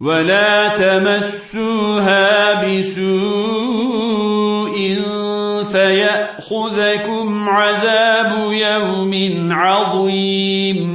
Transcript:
ولا تمسوها بسوء فيأخذكم عذاب يوم عظيم.